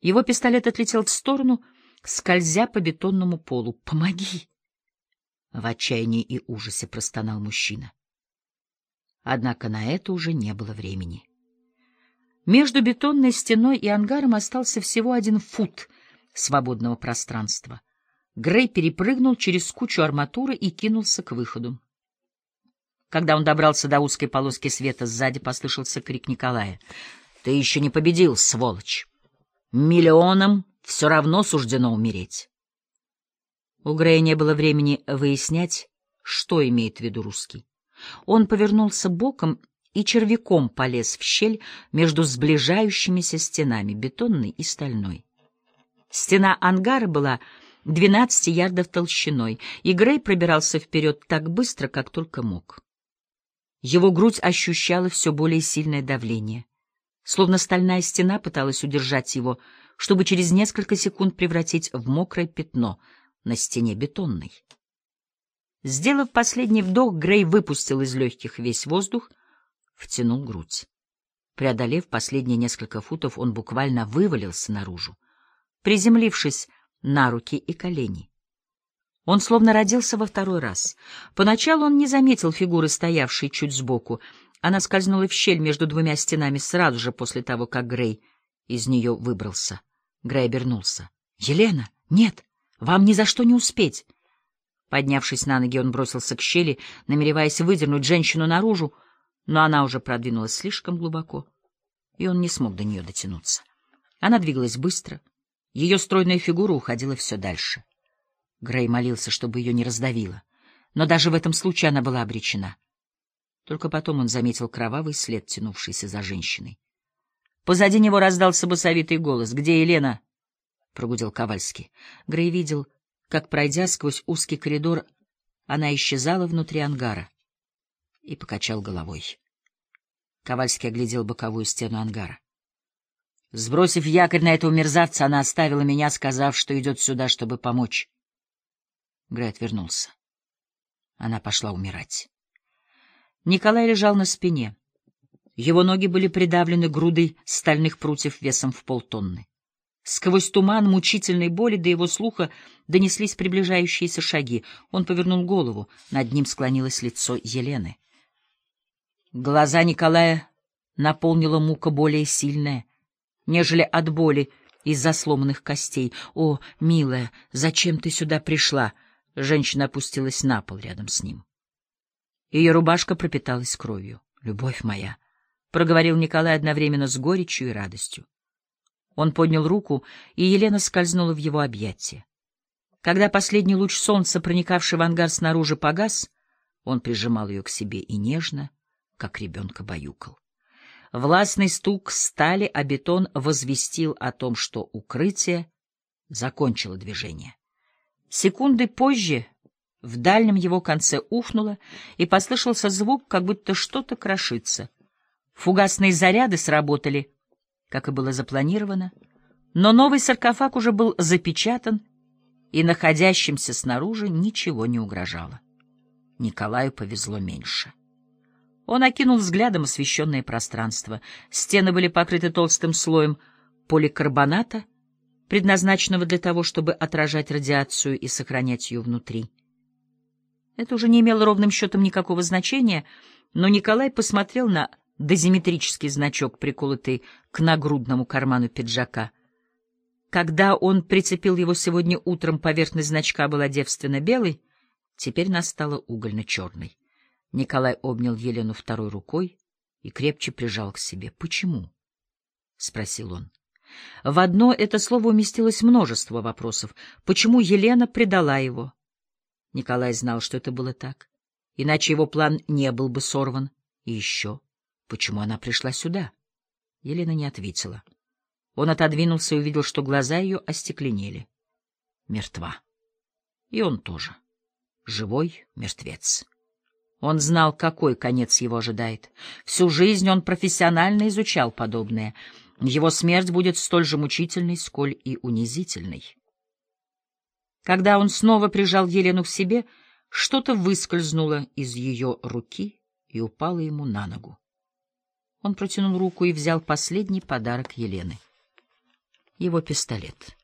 Его пистолет отлетел в сторону, скользя по бетонному полу. «Помоги!» В отчаянии и ужасе простонал мужчина. Однако на это уже не было времени. Между бетонной стеной и ангаром остался всего один фут свободного пространства. Грей перепрыгнул через кучу арматуры и кинулся к выходу. Когда он добрался до узкой полоски света, сзади послышался крик Николая. — Ты еще не победил, сволочь! Миллионам все равно суждено умереть. У Грея не было времени выяснять, что имеет в виду русский. Он повернулся боком и червяком полез в щель между сближающимися стенами, бетонной и стальной. Стена ангара была 12 ярдов толщиной, и Грей пробирался вперед так быстро, как только мог. Его грудь ощущала все более сильное давление. Словно стальная стена пыталась удержать его, чтобы через несколько секунд превратить в мокрое пятно на стене бетонной. Сделав последний вдох, Грей выпустил из легких весь воздух, втянул грудь. Преодолев последние несколько футов, он буквально вывалился наружу, приземлившись на руки и колени. Он словно родился во второй раз. Поначалу он не заметил фигуры, стоявшей чуть сбоку. Она скользнула в щель между двумя стенами сразу же после того, как Грей из нее выбрался. Грей обернулся. — Елена! Нет! Вам ни за что не успеть! Поднявшись на ноги, он бросился к щели, намереваясь выдернуть женщину наружу, но она уже продвинулась слишком глубоко, и он не смог до нее дотянуться. Она двигалась быстро, ее стройная фигура уходила все дальше. Грей молился, чтобы ее не раздавило, но даже в этом случае она была обречена. Только потом он заметил кровавый след, тянувшийся за женщиной. Позади него раздался басовитый голос. «Где Елена?» — прогудел Ковальский. Грей видел как, пройдя сквозь узкий коридор, она исчезала внутри ангара, и покачал головой. Ковальский оглядел боковую стену ангара. Сбросив якорь на этого мерзавца, она оставила меня, сказав, что идет сюда, чтобы помочь. Грей отвернулся. Она пошла умирать. Николай лежал на спине. Его ноги были придавлены грудой стальных прутьев весом в полтонны. Сквозь туман мучительной боли до его слуха донеслись приближающиеся шаги. Он повернул голову. Над ним склонилось лицо Елены. Глаза Николая наполнила мука более сильная, нежели от боли из-за сломанных костей. «О, милая, зачем ты сюда пришла?» Женщина опустилась на пол рядом с ним. Ее рубашка пропиталась кровью. «Любовь моя», — проговорил Николай одновременно с горечью и радостью. Он поднял руку, и Елена скользнула в его объятия. Когда последний луч солнца, проникавший в ангар снаружи, погас, он прижимал ее к себе и нежно, как ребенка баюкал. Властный стук стали, а бетон возвестил о том, что укрытие закончило движение. Секунды позже в дальнем его конце ухнуло, и послышался звук, как будто что-то крошится. Фугасные заряды сработали — как и было запланировано, но новый саркофаг уже был запечатан, и находящимся снаружи ничего не угрожало. Николаю повезло меньше. Он окинул взглядом освещенное пространство. Стены были покрыты толстым слоем поликарбоната, предназначенного для того, чтобы отражать радиацию и сохранять ее внутри. Это уже не имело ровным счетом никакого значения, но Николай посмотрел на дозиметрический значок, приколотый к нагрудному карману пиджака. Когда он прицепил его сегодня утром, поверхность значка была девственно белой, теперь настала угольно-черной. Николай обнял Елену второй рукой и крепче прижал к себе. «Почему?» — спросил он. В одно это слово уместилось множество вопросов. Почему Елена предала его? Николай знал, что это было так. Иначе его план не был бы сорван. И еще. Почему она пришла сюда? Елена не ответила. Он отодвинулся и увидел, что глаза ее остекленели. Мертва. И он тоже. Живой мертвец. Он знал, какой конец его ожидает. Всю жизнь он профессионально изучал подобное. Его смерть будет столь же мучительной, сколь и унизительной. Когда он снова прижал Елену к себе, что-то выскользнуло из ее руки и упало ему на ногу. Он протянул руку и взял последний подарок Елены. его пистолет.